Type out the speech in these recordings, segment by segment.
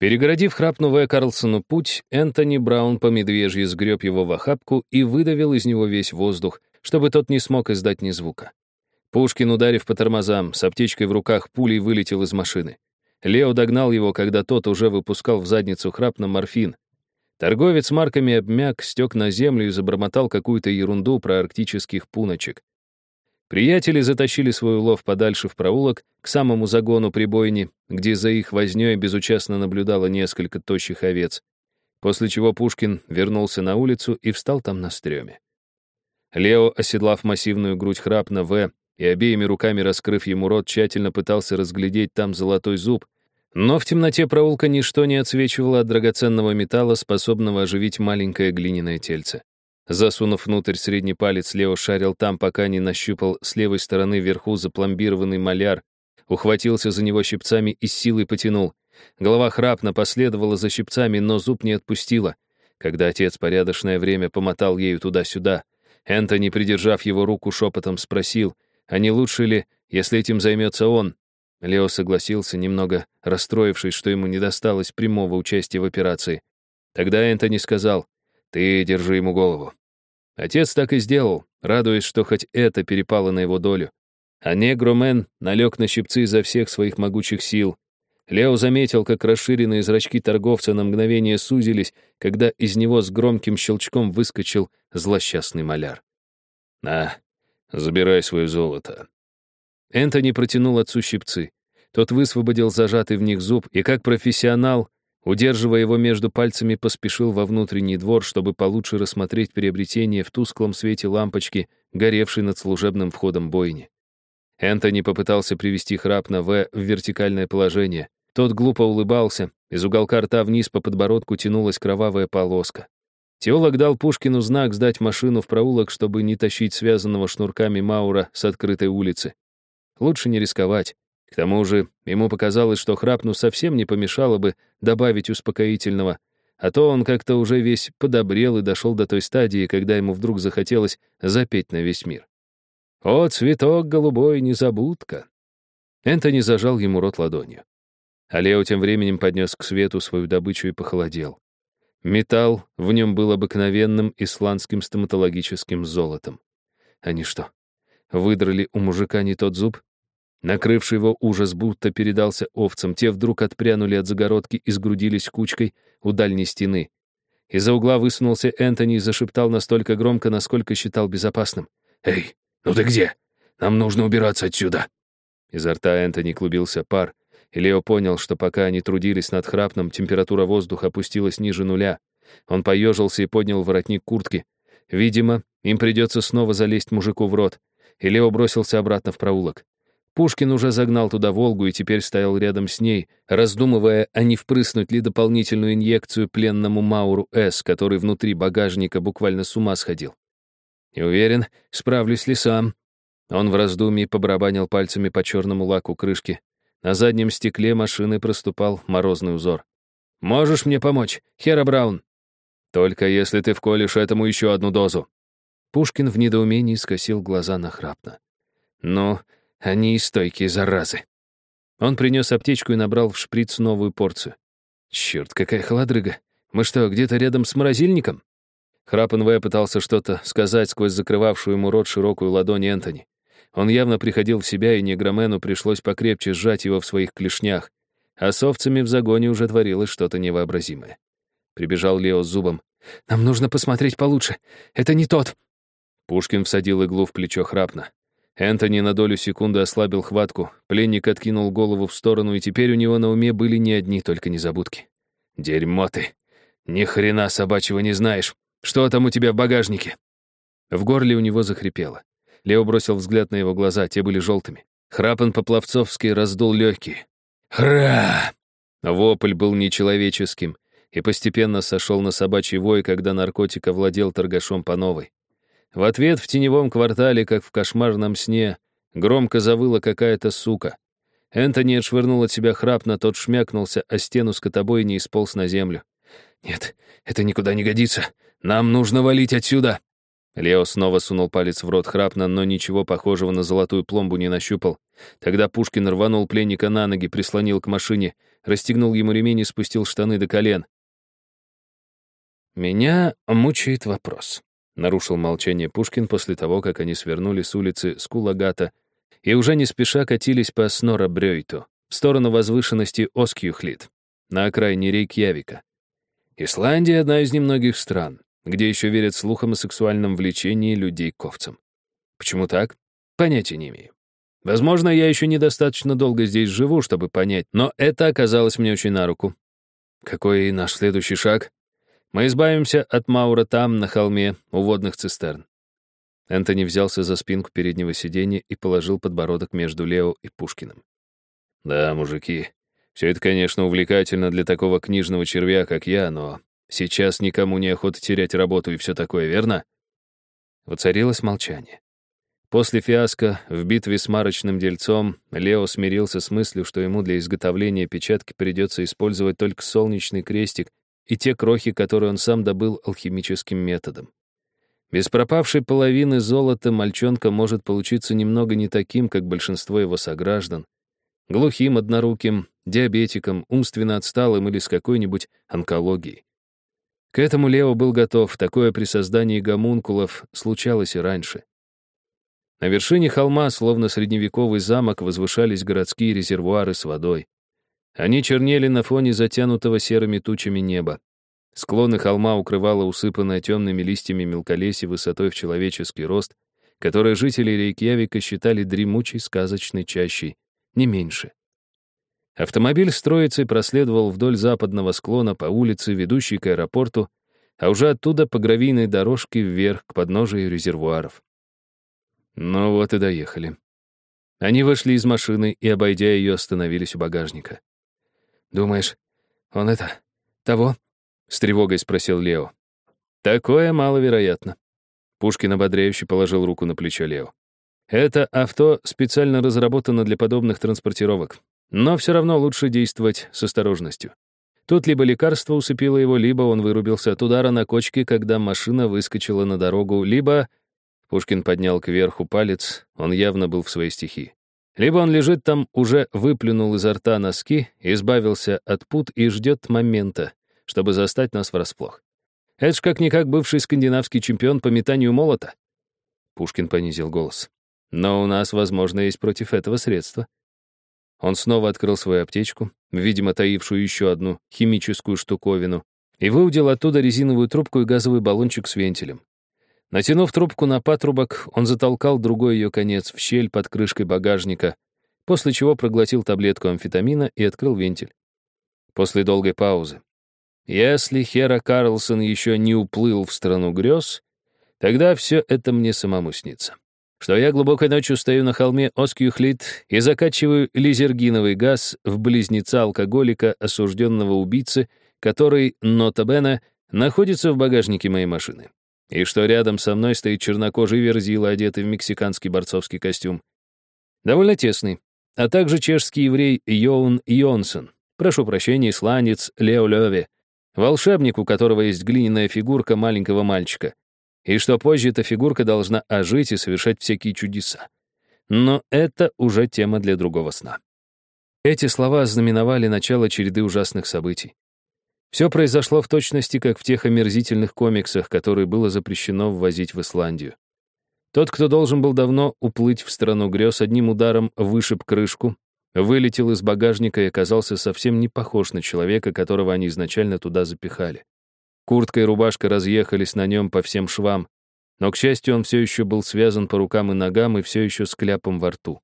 Перегородив храпнувая Карлсону путь, Энтони Браун по медвежьи сгреб его в охапку и выдавил из него весь воздух, чтобы тот не смог издать ни звука. Пушкин, ударив по тормозам, с аптечкой в руках пулей вылетел из машины. Лео догнал его, когда тот уже выпускал в задницу храпно морфин. Торговец марками обмяк, стек на землю и забормотал какую-то ерунду про арктических пуночек. Приятели затащили свой улов подальше в проулок, к самому загону прибойни, где за их вознёй безучастно наблюдало несколько тощих овец, после чего Пушкин вернулся на улицу и встал там на стреме. Лео, оседлав массивную грудь храпна В и обеими руками раскрыв ему рот, тщательно пытался разглядеть там золотой зуб, но в темноте проулка ничто не отсвечивало от драгоценного металла, способного оживить маленькое глиняное тельце. Засунув внутрь средний палец, Лео шарил там, пока не нащупал с левой стороны вверху запломбированный маляр, ухватился за него щипцами и силой потянул. Голова храпно последовала за щипцами, но зуб не отпустила. Когда отец порядочное время помотал ею туда-сюда, Энтони, придержав его руку, шепотом спросил, а не лучше ли, если этим займется он? Лео согласился, немного расстроившись, что ему не досталось прямого участия в операции. Тогда Энтони сказал, «Ты держи ему голову. Отец так и сделал, радуясь, что хоть это перепало на его долю. А негромен налег на щипцы изо всех своих могучих сил. Лео заметил, как расширенные зрачки торговца на мгновение сузились, когда из него с громким щелчком выскочил злосчастный маляр. «На, забирай свое золото». Энтони протянул отцу щипцы. Тот высвободил зажатый в них зуб и, как профессионал, Удерживая его между пальцами, поспешил во внутренний двор, чтобы получше рассмотреть приобретение в тусклом свете лампочки, горевшей над служебным входом бойни. Энтони попытался привести храп на В в вертикальное положение. Тот глупо улыбался, из уголка рта вниз по подбородку тянулась кровавая полоска. Теолог дал Пушкину знак сдать машину в проулок, чтобы не тащить связанного шнурками Маура с открытой улицы. Лучше не рисковать. К тому же ему показалось, что храпну совсем не помешало бы добавить успокоительного, а то он как-то уже весь подобрел и дошел до той стадии, когда ему вдруг захотелось запеть на весь мир. «О, цветок голубой, незабудка!» Энтони зажал ему рот ладонью. А Лео тем временем поднес к свету свою добычу и похолодел. Металл в нем был обыкновенным исландским стоматологическим золотом. Они что, выдрали у мужика не тот зуб? Накрывший его ужас будто передался овцам, те вдруг отпрянули от загородки и сгрудились кучкой у дальней стены. Из-за угла высунулся Энтони и зашептал настолько громко, насколько считал безопасным. «Эй, ну ты где? Нам нужно убираться отсюда!» Изо рта Энтони клубился пар, и Лео понял, что пока они трудились над храпном, температура воздуха опустилась ниже нуля. Он поежился и поднял воротник куртки. Видимо, им придется снова залезть мужику в рот, и Лео бросился обратно в проулок. Пушкин уже загнал туда «Волгу» и теперь стоял рядом с ней, раздумывая, а не впрыснуть ли дополнительную инъекцию пленному Мауру С, который внутри багажника буквально с ума сходил. Не уверен, справлюсь ли сам. Он в раздумье побарабанил пальцами по черному лаку крышки. На заднем стекле машины проступал морозный узор. «Можешь мне помочь, Хера Браун?» «Только если ты вколешь этому еще одну дозу». Пушкин в недоумении скосил глаза на храпно. «Ну, они и стойкие заразы. Он принес аптечку и набрал в шприц новую порцию. Черт, какая холодрыга. Мы что, где-то рядом с морозильником? Храпан В пытался что-то сказать сквозь закрывавшую ему рот широкую ладонь Энтони. Он явно приходил в себя, и негромену пришлось покрепче сжать его в своих клешнях. А с овцами в загоне уже творилось что-то невообразимое. Прибежал Лео с зубом. «Нам нужно посмотреть получше. Это не тот». Пушкин всадил иглу в плечо храпна. Энтони на долю секунды ослабил хватку, пленник откинул голову в сторону, и теперь у него на уме были не одни только незабудки. «Дерьмо ты! Ни хрена собачьего не знаешь! Что там у тебя в багажнике?» В горле у него захрипело. Лео бросил взгляд на его глаза, те были желтыми. Храпан по-пловцовски раздул легкие. «Хра!» Вопль был нечеловеческим и постепенно сошел на собачий вой, когда наркотик овладел торгашом по новой. В ответ в теневом квартале, как в кошмарном сне, громко завыла какая-то сука. Энтони отшвырнул от себя храпно, тот шмякнулся о стену скотобойни и сполз на землю. «Нет, это никуда не годится. Нам нужно валить отсюда!» Лео снова сунул палец в рот храпно, но ничего похожего на золотую пломбу не нащупал. Тогда Пушкин рванул пленника на ноги, прислонил к машине, расстегнул ему ремень и спустил штаны до колен. «Меня мучает вопрос», — нарушил молчание Пушкин после того, как они свернули с улицы Скулагата и уже не спеша катились по Снора-Брёйту в сторону возвышенности Оскьюхлит, на окраине Рейкьявика. Исландия — одна из немногих стран, где еще верят слухам о сексуальном влечении людей к овцам. Почему так? Понятия не имею. Возможно, я еще недостаточно долго здесь живу, чтобы понять, но это оказалось мне очень на руку. Какой наш следующий шаг? Мы избавимся от Маура там, на холме, у водных цистерн. Энтони взялся за спинку переднего сиденья и положил подбородок между Лео и Пушкиным. «Да, мужики, все это, конечно, увлекательно для такого книжного червя, как я, но сейчас никому не охота терять работу и все такое, верно?» Воцарилось молчание. После фиаско в битве с марочным дельцом Лео смирился с мыслью, что ему для изготовления печатки придется использовать только солнечный крестик и те крохи, которые он сам добыл алхимическим методом. Без пропавшей половины золота мальчонка может получиться немного не таким, как большинство его сограждан, глухим, одноруким, диабетиком, умственно отсталым или с какой-нибудь онкологией. К этому Лео был готов, такое при создании гомункулов случалось и раньше. На вершине холма, словно средневековый замок, возвышались городские резервуары с водой. Они чернели на фоне затянутого серыми тучами неба. Склоны холма укрывало усыпанное темными листьями мелколесье высотой в человеческий рост, которое жители Рейкьявика считали дремучей сказочной чащей, не меньше. Автомобиль с троицей проследовал вдоль западного склона по улице, ведущей к аэропорту, а уже оттуда по гравийной дорожке вверх к подножию резервуаров. Ну вот и доехали. Они вышли из машины и, обойдя ее, остановились у багажника. «Думаешь, он это... того?» — с тревогой спросил Лео. «Такое маловероятно». Пушкин ободряюще положил руку на плечо Лео. «Это авто специально разработано для подобных транспортировок. Но все равно лучше действовать с осторожностью. Тут либо лекарство усыпило его, либо он вырубился от удара на кочке, когда машина выскочила на дорогу, либо Пушкин поднял кверху палец, он явно был в своей стихии. Либо он лежит там, уже выплюнул изо рта носки, избавился от пут и ждет момента, чтобы застать нас врасплох. Это ж как-никак бывший скандинавский чемпион по метанию молота. Пушкин понизил голос. Но у нас, возможно, есть против этого средства. Он снова открыл свою аптечку, видимо, таившую еще одну химическую штуковину, и выудил оттуда резиновую трубку и газовый баллончик с вентилем. Натянув трубку на патрубок, он затолкал другой ее конец в щель под крышкой багажника, после чего проглотил таблетку амфетамина и открыл вентиль. После долгой паузы. Если Хера Карлсон еще не уплыл в страну грез, тогда все это мне самому снится. Что я глубокой ночью стою на холме Оскьюхлит и закачиваю лизергиновый газ в близнеца алкоголика, осужденного убийцы, который, нота бene, находится в багажнике моей машины и что рядом со мной стоит чернокожий верзила, одетый в мексиканский борцовский костюм. Довольно тесный, а также чешский еврей Йоун Йонсон, прошу прощения, исландец Лео Леве, волшебник, у которого есть глиняная фигурка маленького мальчика, и что позже эта фигурка должна ожить и совершать всякие чудеса. Но это уже тема для другого сна. Эти слова знаменовали начало череды ужасных событий. Все произошло в точности, как в тех омерзительных комиксах, которые было запрещено ввозить в Исландию. Тот, кто должен был давно уплыть в страну грез, одним ударом вышиб крышку, вылетел из багажника и оказался совсем не похож на человека, которого они изначально туда запихали. Куртка и рубашка разъехались на нем по всем швам, но, к счастью, он все еще был связан по рукам и ногам и все еще с кляпом во рту.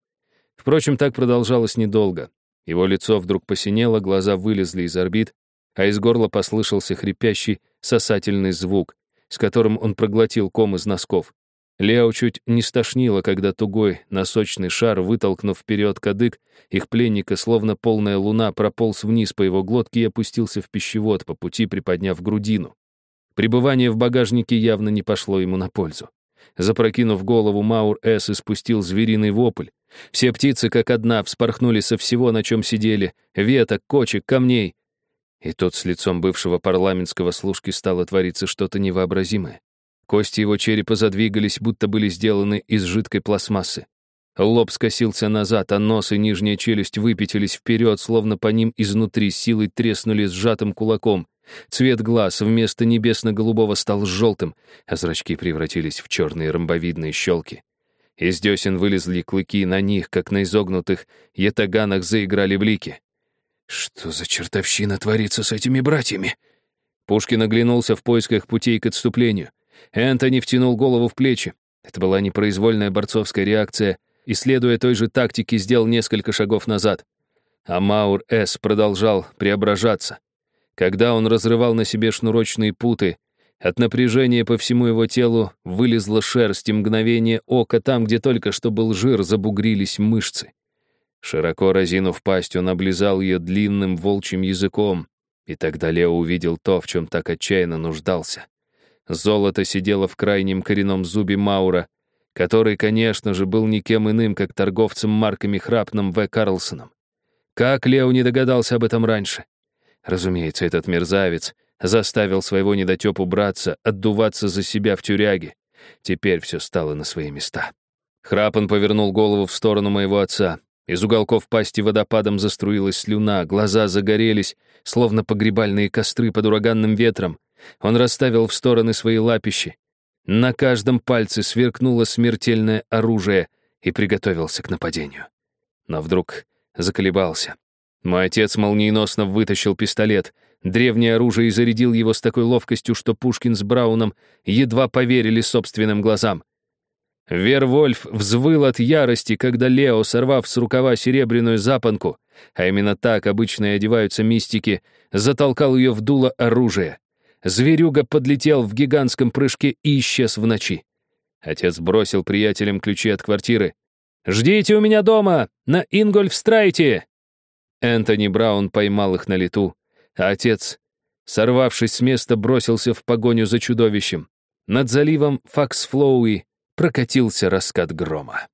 Впрочем, так продолжалось недолго. Его лицо вдруг посинело, глаза вылезли из орбит, а из горла послышался хрипящий сосательный звук, с которым он проглотил ком из носков. Лео чуть не стошнило, когда тугой носочный шар, вытолкнув вперед кадык, их пленника, словно полная луна, прополз вниз по его глотке и опустился в пищевод, по пути приподняв грудину. Пребывание в багажнике явно не пошло ему на пользу. Запрокинув голову, Маур С. испустил звериный вопль. Все птицы, как одна, вспорхнули со всего, на чем сидели, веток, кочек, камней. И тут с лицом бывшего парламентского служки стало твориться что-то невообразимое. Кости его черепа задвигались, будто были сделаны из жидкой пластмассы. Лоб скосился назад, а нос и нижняя челюсть выпятились вперед, словно по ним изнутри силой треснули сжатым кулаком. Цвет глаз вместо небесно-голубого стал желтым, а зрачки превратились в черные ромбовидные щелки. Из десен вылезли клыки, на них, как на изогнутых ятаганах, заиграли блики. «Что за чертовщина творится с этими братьями?» Пушкин оглянулся в поисках путей к отступлению. Энтони втянул голову в плечи. Это была непроизвольная борцовская реакция, и, следуя той же тактике, сделал несколько шагов назад. А Маур С. продолжал преображаться. Когда он разрывал на себе шнурочные путы, от напряжения по всему его телу вылезла шерсть, и мгновение ока там, где только что был жир, забугрились мышцы. Широко разинув пасть, он облизал ее длинным волчьим языком, и тогда Лео увидел то, в чем так отчаянно нуждался. Золото сидело в крайнем коренном зубе Маура, который, конечно же, был никем иным, как торговцем марками Храпном В. Карлсоном. Как Лео не догадался об этом раньше? Разумеется, этот мерзавец заставил своего недотепу браться, отдуваться за себя в тюряге. Теперь все стало на свои места. Храпан повернул голову в сторону моего отца. Из уголков пасти водопадом заструилась слюна, глаза загорелись, словно погребальные костры под ураганным ветром. Он расставил в стороны свои лапищи. На каждом пальце сверкнуло смертельное оружие и приготовился к нападению. Но вдруг заколебался. Мой отец молниеносно вытащил пистолет, древнее оружие и зарядил его с такой ловкостью, что Пушкин с Брауном едва поверили собственным глазам. Вервольф взвыл от ярости, когда Лео, сорвав с рукава серебряную запонку, а именно так обычно и одеваются мистики, затолкал ее в дуло оружия. Зверюга подлетел в гигантском прыжке и исчез в ночи. Отец бросил приятелям ключи от квартиры. «Ждите у меня дома! На Ингольфстрайте!» Энтони Браун поймал их на лету, а отец, сорвавшись с места, бросился в погоню за чудовищем. Над заливом Факсфлоуи прокатился раскат грома.